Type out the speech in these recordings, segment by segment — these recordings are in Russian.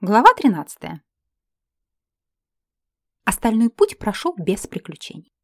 Глава 13. Остальной путь прошел без приключений.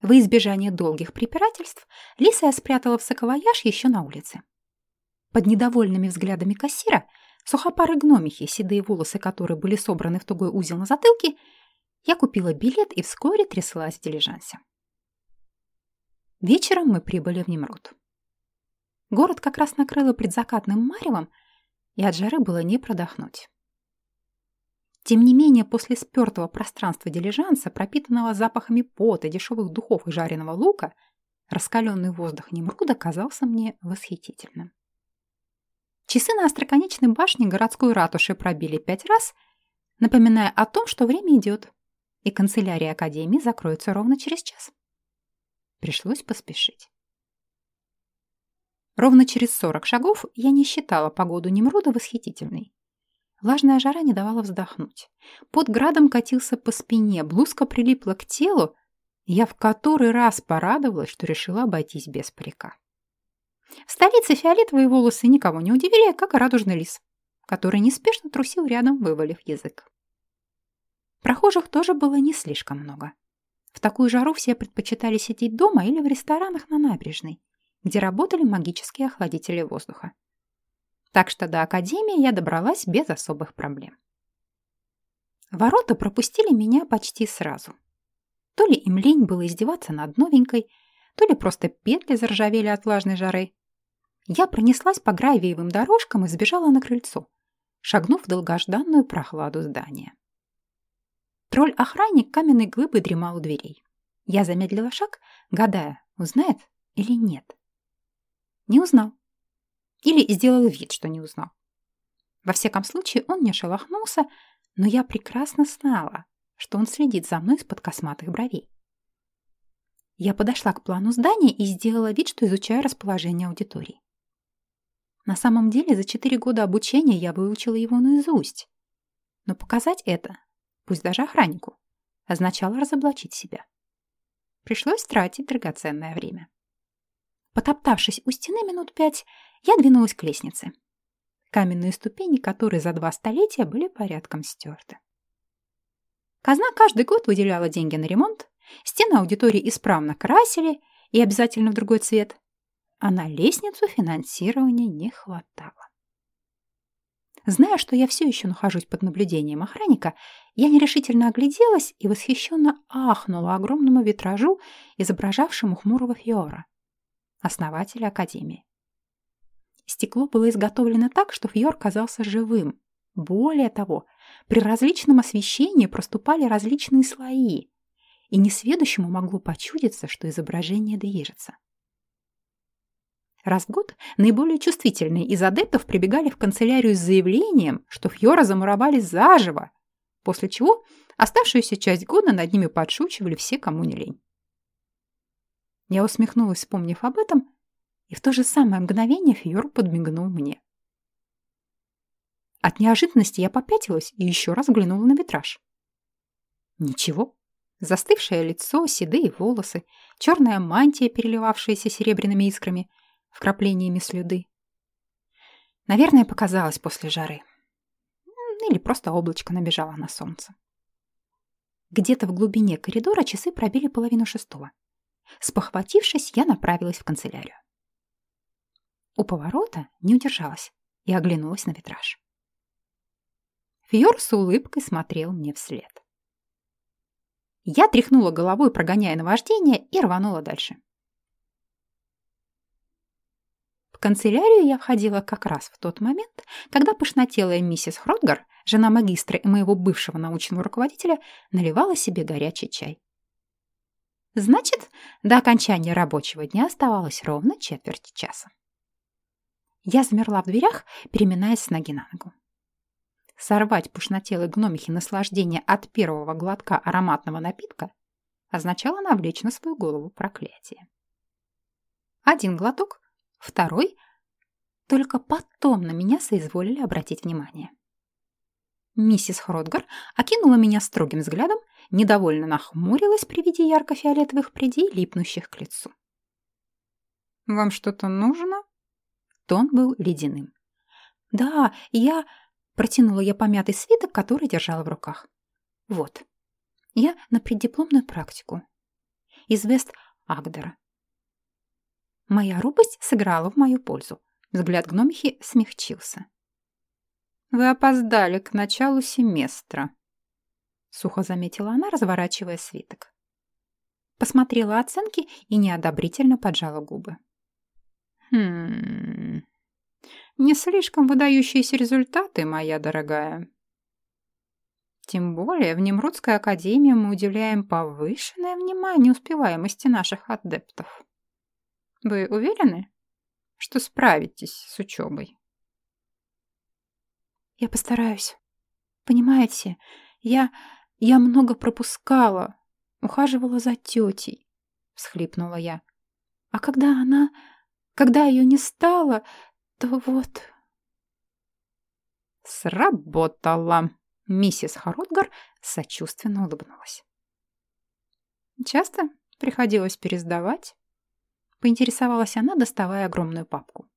Во избежание долгих препирательств Лиса я спрятала в саквояж еще на улице. Под недовольными взглядами кассира, сухопарой гномихи, седые волосы которые были собраны в тугой узел на затылке, я купила билет и вскоре тряслась в дилижансе. Вечером мы прибыли в Немрут. Город как раз накрыло предзакатным маревом, и от жары было не продохнуть. Тем не менее, после спертого пространства дилижанса, пропитанного запахами пота, дешевых духов и жареного лука, раскаленный воздух Немруда казался мне восхитительным. Часы на остроконечной башне городской ратуши пробили пять раз, напоминая о том, что время идет, и канцелярия Академии закроется ровно через час. Пришлось поспешить. Ровно через 40 шагов я не считала погоду Немруда восхитительной. Влажная жара не давала вздохнуть. Под градом катился по спине, блузка прилипла к телу, я в который раз порадовалась, что решила обойтись без парика. В столице фиолетовые волосы никого не удивили, как радужный лис, который неспешно трусил рядом, вывалив язык. Прохожих тоже было не слишком много. В такую жару все предпочитали сидеть дома или в ресторанах на набережной, где работали магические охладители воздуха. Так что до академии я добралась без особых проблем. Ворота пропустили меня почти сразу. То ли им лень было издеваться над новенькой, то ли просто петли заржавели от влажной жары. Я пронеслась по гравиевым дорожкам и сбежала на крыльцо, шагнув в долгожданную прохладу здания. Тролль-охранник каменной глыбы дремал у дверей. Я замедлила шаг, гадая, узнает или нет. Не узнал. Или сделал вид, что не узнал. Во всяком случае, он не шелохнулся, но я прекрасно знала, что он следит за мной из-под косматых бровей. Я подошла к плану здания и сделала вид, что изучаю расположение аудитории. На самом деле, за четыре года обучения я выучила его наизусть. Но показать это, пусть даже охраннику, означало разоблачить себя. Пришлось тратить драгоценное время. Потоптавшись у стены минут пять, я двинулась к лестнице. Каменные ступени, которые за два столетия были порядком стерты. Казна каждый год выделяла деньги на ремонт, стены аудитории исправно красили и обязательно в другой цвет, а на лестницу финансирования не хватало. Зная, что я все еще нахожусь под наблюдением охранника, я нерешительно огляделась и восхищенно ахнула огромному витражу, изображавшему хмурого Фьора основателя Академии. Стекло было изготовлено так, что Фьор казался живым. Более того, при различном освещении проступали различные слои, и несведущему могло почудиться, что изображение движется. Раз в год наиболее чувствительные из адептов прибегали в канцелярию с заявлением, что Фьора замуровали заживо, после чего оставшуюся часть года над ними подшучивали все, кому не лень. Я усмехнулась, вспомнив об этом, и в то же самое мгновение Фьор подмигнул мне. От неожиданности я попятилась и еще раз взглянула на витраж. Ничего. Застывшее лицо, седые волосы, черная мантия, переливавшаяся серебряными искрами, вкраплениями слюды. Наверное, показалось после жары. Или просто облачко набежало на солнце. Где-то в глубине коридора часы пробили половину шестого. Спохватившись, я направилась в канцелярию. У поворота не удержалась и оглянулась на витраж. Фьор с улыбкой смотрел мне вслед. Я тряхнула головой, прогоняя наваждение, и рванула дальше. В канцелярию я входила как раз в тот момент, когда пышнотелая миссис Хротгар, жена магистра и моего бывшего научного руководителя, наливала себе горячий чай. Значит, до окончания рабочего дня оставалось ровно четверть часа. Я замерла в дверях, переминаясь с ноги на ногу. Сорвать пушнотелой гномихи наслаждение от первого глотка ароматного напитка означало навлечь на свою голову проклятие. Один глоток, второй. Только потом на меня соизволили обратить внимание. Миссис Хротгар окинула меня строгим взглядом недовольно нахмурилась при виде ярко-фиолетовых прядей, липнущих к лицу. «Вам что-то нужно?» Тон был ледяным. «Да, я...» Протянула я помятый свиток, который держала в руках. Вот. Я на преддипломную практику. Из Вест-Агдера. Моя робость сыграла в мою пользу. Взгляд гномихи смягчился. «Вы опоздали к началу семестра», — сухо заметила она, разворачивая свиток. Посмотрела оценки и неодобрительно поджала губы. «Хм... Не слишком выдающиеся результаты, моя дорогая. Тем более в Немрудской академии мы уделяем повышенное внимание успеваемости наших адептов. Вы уверены, что справитесь с учебой?» Я постараюсь. Понимаете, я... я много пропускала. Ухаживала за тетей, всхлипнула я. А когда она... когда ее не стало, то вот... Сработало. Миссис Харотгар сочувственно улыбнулась. Часто приходилось пересдавать? Поинтересовалась она, доставая огромную папку.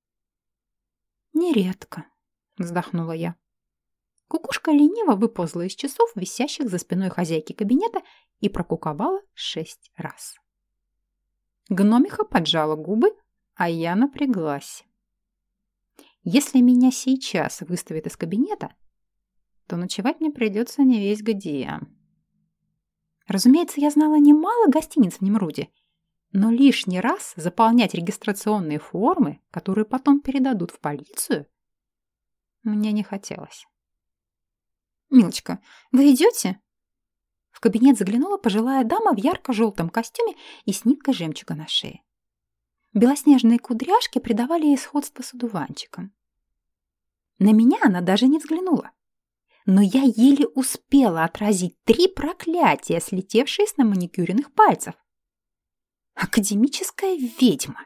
«Нередко», — вздохнула я. Кукушка лениво выползла из часов, висящих за спиной хозяйки кабинета, и прокуковала шесть раз. Гномиха поджала губы, а я напряглась. Если меня сейчас выставят из кабинета, то ночевать мне придется не весь где. Разумеется, я знала немало гостиниц в Немруде, но лишний раз заполнять регистрационные формы, которые потом передадут в полицию, мне не хотелось. «Милочка, вы идете?» В кабинет заглянула пожилая дама в ярко-желтом костюме и с ниткой жемчуга на шее. Белоснежные кудряшки придавали ей сходство с одуванчиком. На меня она даже не взглянула. Но я еле успела отразить три проклятия, слетевшие с на маникюренных пальцев. Академическая ведьма.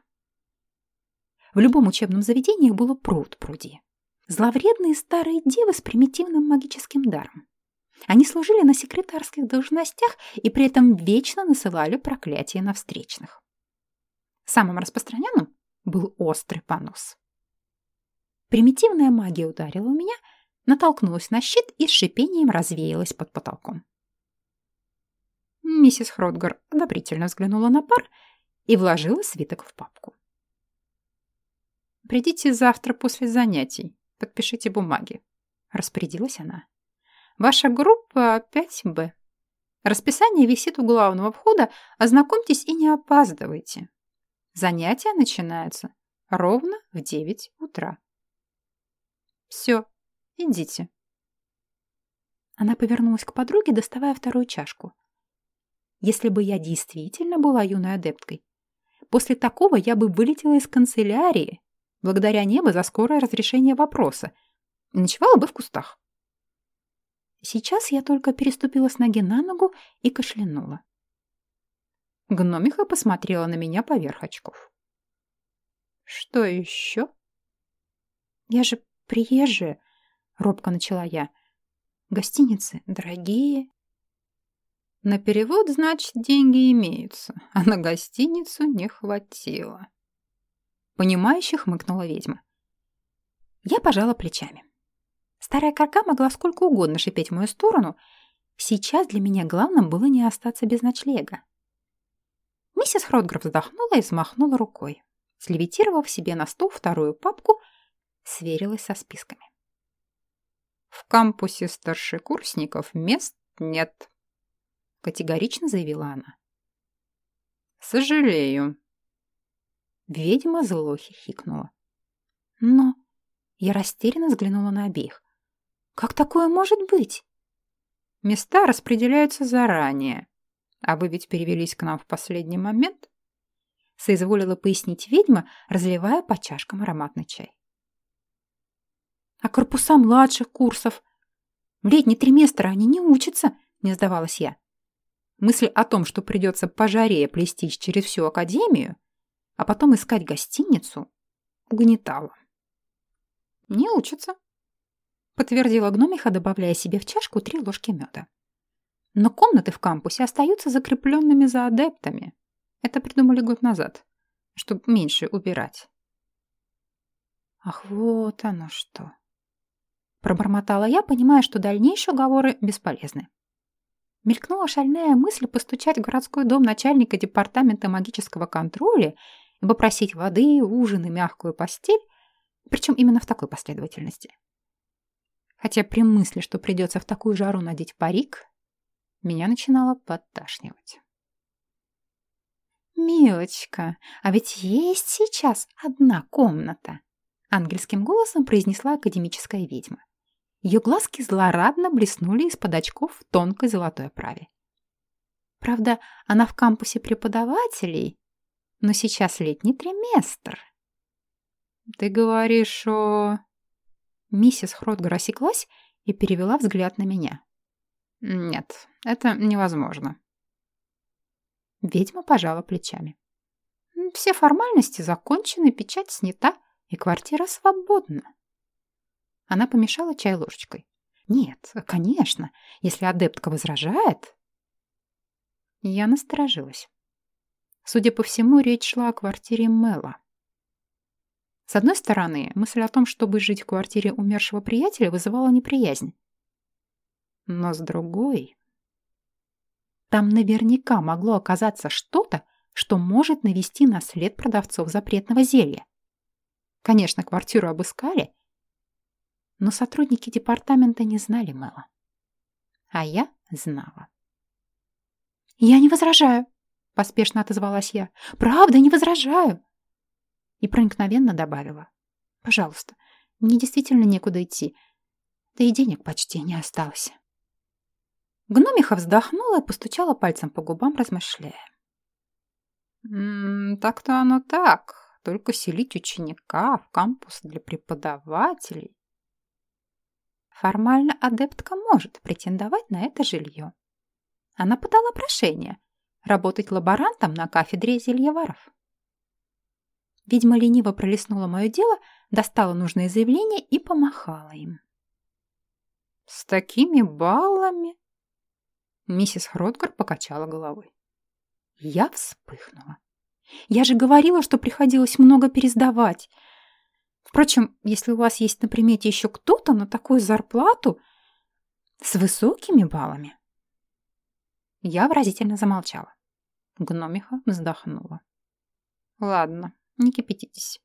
В любом учебном заведении было пруд пруди. Зловредные старые девы с примитивным магическим даром. Они служили на секретарских должностях и при этом вечно насылали проклятия на встречных. Самым распространенным был острый понос. Примитивная магия ударила у меня, натолкнулась на щит и с шипением развеялась под потолком. Миссис Хротгар одобрительно взглянула на пар и вложила свиток в папку. «Придите завтра после занятий», Подпишите бумаги. Распорядилась она. Ваша группа 5Б. Расписание висит у главного входа. Ознакомьтесь и не опаздывайте. Занятия начинаются ровно в 9 утра. Все, идите. Она повернулась к подруге, доставая вторую чашку. Если бы я действительно была юной адепткой, после такого я бы вылетела из канцелярии благодаря небу за скорое разрешение вопроса, и ночевала бы в кустах. Сейчас я только переступила с ноги на ногу и кашлянула. Гномиха посмотрела на меня поверх очков. «Что еще?» «Я же приезжая», — робко начала я. «Гостиницы дорогие». «На перевод, значит, деньги имеются, а на гостиницу не хватило». Понимающе хмыкнула ведьма. Я пожала плечами. Старая карка могла сколько угодно шипеть в мою сторону. Сейчас для меня главным было не остаться без ночлега. Миссис Хротгров вздохнула и смахнула рукой. Слевитировав себе на стол вторую папку, сверилась со списками. «В кампусе старшекурсников мест нет», — категорично заявила она. «Сожалею», Ведьма зло хихикнула. Но я растерянно взглянула на обеих. Как такое может быть? Места распределяются заранее. А вы ведь перевелись к нам в последний момент? Соизволила пояснить ведьма, разливая по чашкам ароматный чай. А корпуса младших курсов? Летний триместр они не учатся, не сдавалась я. Мысль о том, что придется пожарее плестись через всю академию, а потом искать гостиницу угнетало. «Не учатся», — подтвердила гномиха, добавляя себе в чашку три ложки меда. «Но комнаты в кампусе остаются закрепленными за адептами. Это придумали год назад, чтобы меньше убирать». «Ах, вот оно что!» Пробормотала я, понимая, что дальнейшие уговоры бесполезны. Мелькнула шальная мысль постучать в городской дом начальника департамента магического контроля и попросить воды, ужин и мягкую постель, причем именно в такой последовательности. Хотя при мысли, что придется в такую жару надеть парик, меня начинало подташнивать. «Милочка, а ведь есть сейчас одна комната!» Ангельским голосом произнесла академическая ведьма. Ее глазки злорадно блеснули из-под очков в тонкой золотой оправе. Правда, она в кампусе преподавателей, но сейчас летний триместр. Ты говоришь о... Миссис Хротгар осеклась и перевела взгляд на меня. Нет, это невозможно. Ведьма пожала плечами. Все формальности закончены, печать снята, и квартира свободна. Она помешала чай ложечкой. Нет, конечно, если адептка возражает... Я насторожилась. Судя по всему, речь шла о квартире Мэла. С одной стороны, мысль о том, чтобы жить в квартире умершего приятеля, вызывала неприязнь. Но с другой... Там наверняка могло оказаться что-то, что может навести на след продавцов запретного зелья. Конечно, квартиру обыскали, но сотрудники департамента не знали Мэла. А я знала. «Я не возражаю», — поспешно отозвалась я. «Правда, не возражаю». И проникновенно добавила. «Пожалуйста, мне действительно некуда идти. Да и денег почти не осталось». Гномиха вздохнула и постучала пальцем по губам, размышляя. «Так-то оно так. Только селить ученика в кампус для преподавателей Формально адептка может претендовать на это жилье. Она подала прошение работать лаборантом на кафедре зельеваров. Видимо, лениво пролистнула мое дело, достала нужное заявление и помахала им. «С такими баллами?» Миссис Хротгар покачала головой. Я вспыхнула. «Я же говорила, что приходилось много пересдавать. Впрочем, если у вас есть на примете еще кто-то на такую зарплату с высокими баллами. Я выразительно замолчала. Гномиха вздохнула. Ладно, не кипятитесь.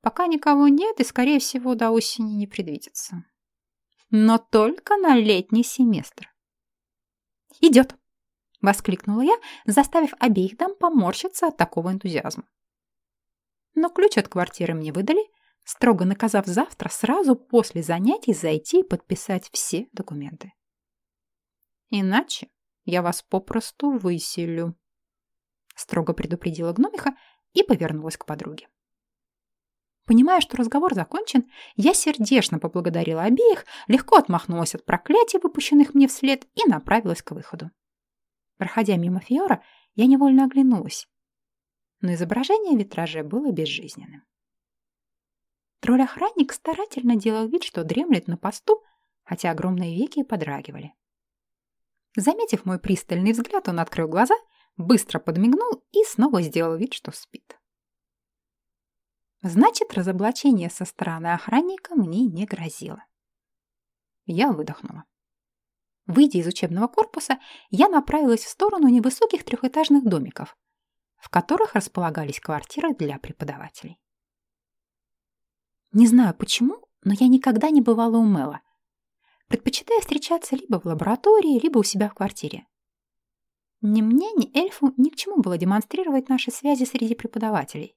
Пока никого нет и, скорее всего, до осени не предвидится. Но только на летний семестр. «Идет!» — воскликнула я, заставив обеих дам поморщиться от такого энтузиазма. Но ключ от квартиры мне выдали — строго наказав завтра сразу после занятий зайти и подписать все документы. Иначе я вас попросту выселю, строго предупредила гномиха и повернулась к подруге. Понимая, что разговор закончен, я сердечно поблагодарила обеих, легко отмахнулась от проклятий, выпущенных мне вслед, и направилась к выходу. Проходя мимо Фиора, я невольно оглянулась, но изображение в витраже было безжизненным. Тролль-охранник старательно делал вид, что дремлет на посту, хотя огромные веки подрагивали. Заметив мой пристальный взгляд, он открыл глаза, быстро подмигнул и снова сделал вид, что спит. Значит, разоблачение со стороны охранника мне не грозило. Я выдохнула. Выйдя из учебного корпуса, я направилась в сторону невысоких трехэтажных домиков, в которых располагались квартиры для преподавателей. Не знаю почему, но я никогда не бывала у Мэла. Предпочитая встречаться либо в лаборатории, либо у себя в квартире. Ни мне, ни эльфу ни к чему было демонстрировать наши связи среди преподавателей.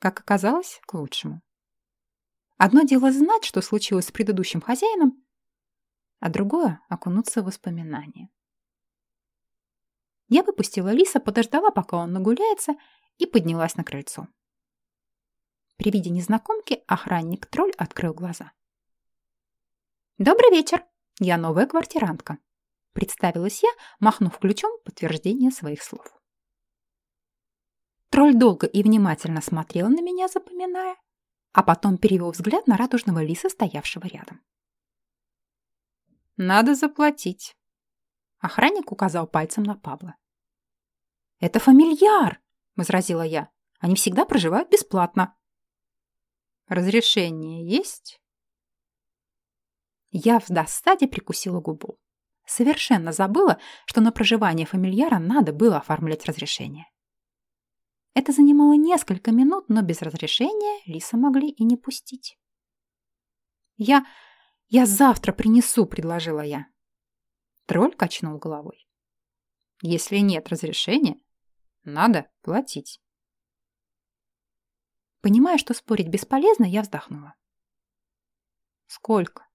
Как оказалось, к лучшему. Одно дело знать, что случилось с предыдущим хозяином, а другое — окунуться в воспоминания. Я выпустила лиса, подождала, пока он нагуляется, и поднялась на крыльцо. При виде незнакомки охранник-тролль открыл глаза. «Добрый вечер! Я новая квартирантка», — представилась я, махнув ключом подтверждение своих слов. Тролль долго и внимательно смотрел на меня, запоминая, а потом перевел взгляд на радужного лиса, стоявшего рядом. «Надо заплатить», — охранник указал пальцем на Павла. «Это фамильяр!» — возразила я. «Они всегда проживают бесплатно». Разрешение есть? Я в досаде прикусила губу. Совершенно забыла, что на проживание фамильяра надо было оформлять разрешение. Это занимало несколько минут, но без разрешения Лиса могли и не пустить. «Я... я завтра принесу», — предложила я. Тролль качнул головой. «Если нет разрешения, надо платить». Понимая, что спорить бесполезно, я вздохнула. «Сколько?»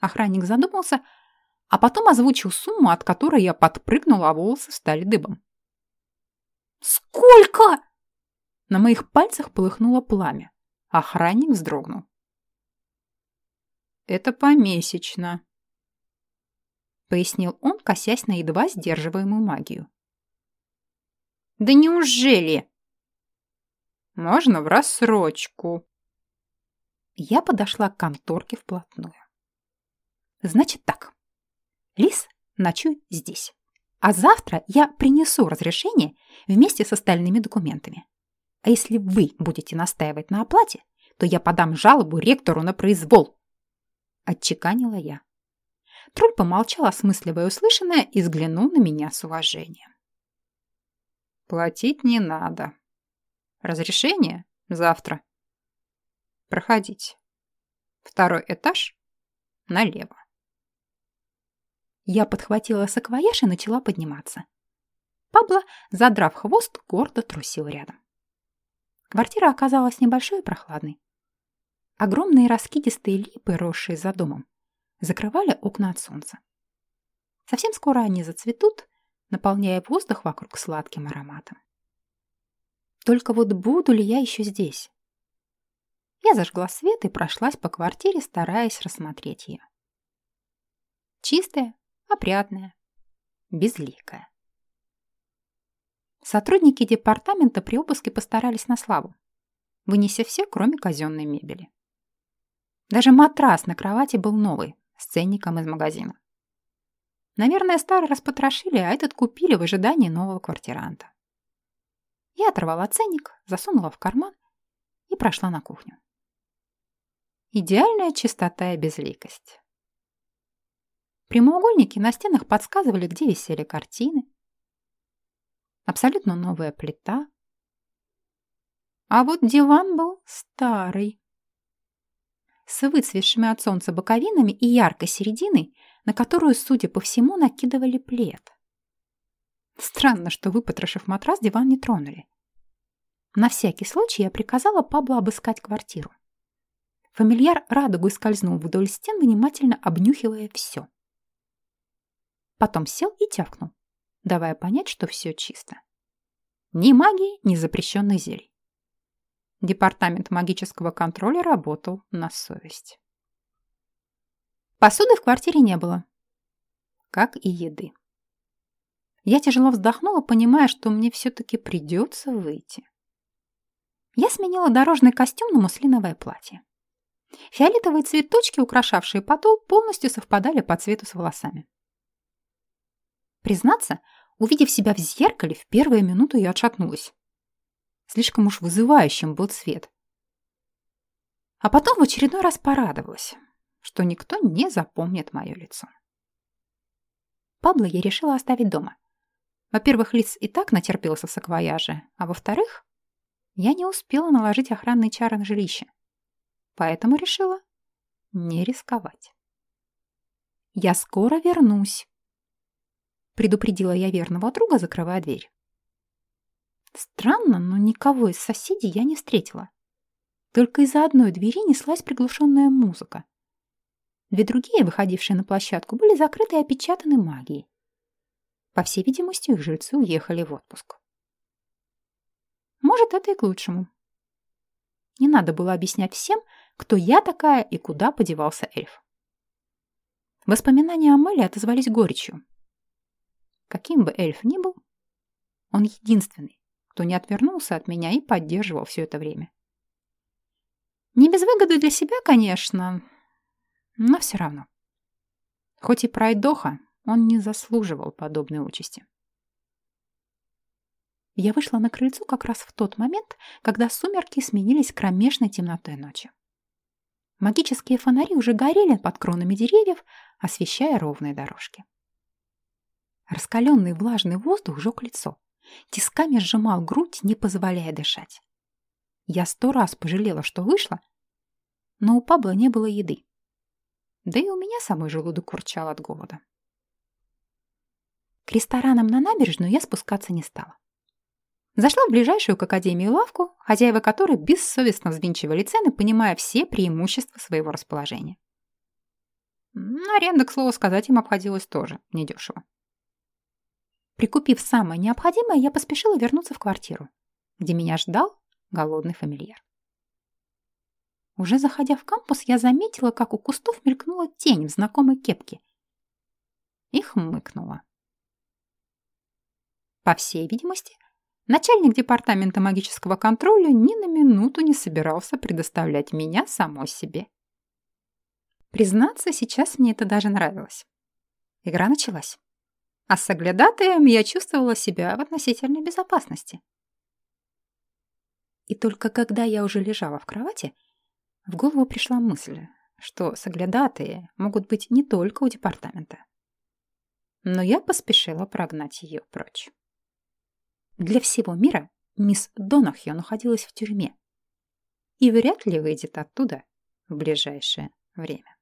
Охранник задумался, а потом озвучил сумму, от которой я подпрыгнула, а волосы стали дыбом. «Сколько?» На моих пальцах полыхнуло пламя. Охранник вздрогнул. «Это помесячно», — пояснил он, косясь на едва сдерживаемую магию. «Да неужели?» «Можно в рассрочку». Я подошла к конторке вплотную. «Значит так. Лис, ночуй здесь. А завтра я принесу разрешение вместе с остальными документами. А если вы будете настаивать на оплате, то я подам жалобу ректору на произвол. Отчеканила я. Тролль помолчал, осмысливая услышанное, и взглянул на меня с уважением. Платить не надо. Разрешение завтра. Проходите. Второй этаж налево. Я подхватила саквояж и начала подниматься. Пабло, задрав хвост, гордо трусил рядом. Квартира оказалась небольшой и прохладной. Огромные раскидистые липы, росшие за домом, закрывали окна от солнца. Совсем скоро они зацветут, наполняя воздух вокруг сладким ароматом. Только вот буду ли я еще здесь? Я зажгла свет и прошлась по квартире, стараясь рассмотреть ее. Чистая, опрятная, безликая. Сотрудники департамента при обыске постарались на славу, вынеся все, кроме казенной мебели. Даже матрас на кровати был новый, с ценником из магазина. Наверное, старый распотрошили, а этот купили в ожидании нового квартиранта. Я оторвала ценник, засунула в карман и прошла на кухню. Идеальная чистота и безликость. Прямоугольники на стенах подсказывали, где висели картины. Абсолютно новая плита. А вот диван был старый. С выцветшими от солнца боковинами и яркой серединой, на которую, судя по всему, накидывали плед. Странно, что, выпотрошив матрас, диван не тронули. На всякий случай я приказала Пабло обыскать квартиру. Фамильяр радугой скользнул вдоль стен, внимательно обнюхивая все. Потом сел и тявкнул, давая понять, что все чисто. Ни магии, ни запрещенных зелий. Департамент магического контроля работал на совесть. Посуды в квартире не было, как и еды. Я тяжело вздохнула, понимая, что мне все-таки придется выйти. Я сменила дорожный костюм на муслиновое платье. Фиолетовые цветочки, украшавшие подол, полностью совпадали по цвету с волосами. Признаться, увидев себя в зеркале, в первую минуту я отшатнулась. Слишком уж вызывающим был цвет. А потом в очередной раз порадовалась, что никто не запомнит мое лицо. Пабло я решила оставить дома. Во-первых, лиц и так натерпелся в саквояже, а во-вторых, я не успела наложить охранные чары на жилище. Поэтому решила не рисковать. «Я скоро вернусь», предупредила я верного друга, закрывая дверь. Странно, но никого из соседей я не встретила. Только из-за одной двери неслась приглушенная музыка. Две другие, выходившие на площадку, были закрыты и опечатаны магией. По всей видимости, их жильцы уехали в отпуск. Может, это и к лучшему. Не надо было объяснять всем, кто я такая и куда подевался эльф. Воспоминания о Мэле отозвались горечью. Каким бы эльф ни был, он единственный, кто не отвернулся от меня и поддерживал все это время. Не без выгоды для себя, конечно, но все равно. Хоть и пройдоха, он не заслуживал подобной участи. Я вышла на крыльцо как раз в тот момент, когда сумерки сменились кромешной темнотой ночи. Магические фонари уже горели под кронами деревьев, освещая ровные дорожки. Раскаленный влажный воздух жег лицо. Тисками сжимал грудь, не позволяя дышать. Я сто раз пожалела, что вышла, но у Пабло не было еды. Да и у меня самый желудок урчал от голода. К ресторанам на набережную я спускаться не стала. Зашла в ближайшую к академии лавку, хозяева которой бессовестно взвинчивали цены, понимая все преимущества своего расположения. Аренда, к слову сказать, им обходилась тоже недешево. Прикупив самое необходимое, я поспешила вернуться в квартиру, где меня ждал голодный фамильяр. Уже заходя в кампус, я заметила, как у кустов мелькнула тень в знакомой кепке. И хмыкнула. По всей видимости, начальник департамента магического контроля ни на минуту не собирался предоставлять меня самой себе. Признаться, сейчас мне это даже нравилось. Игра началась. А с оглядатаем я чувствовала себя в относительной безопасности. И только когда я уже лежала в кровати, в голову пришла мысль, что соглядатые могут быть не только у департамента. Но я поспешила прогнать ее прочь. Для всего мира мисс Донахью находилась в тюрьме и вряд ли выйдет оттуда в ближайшее время.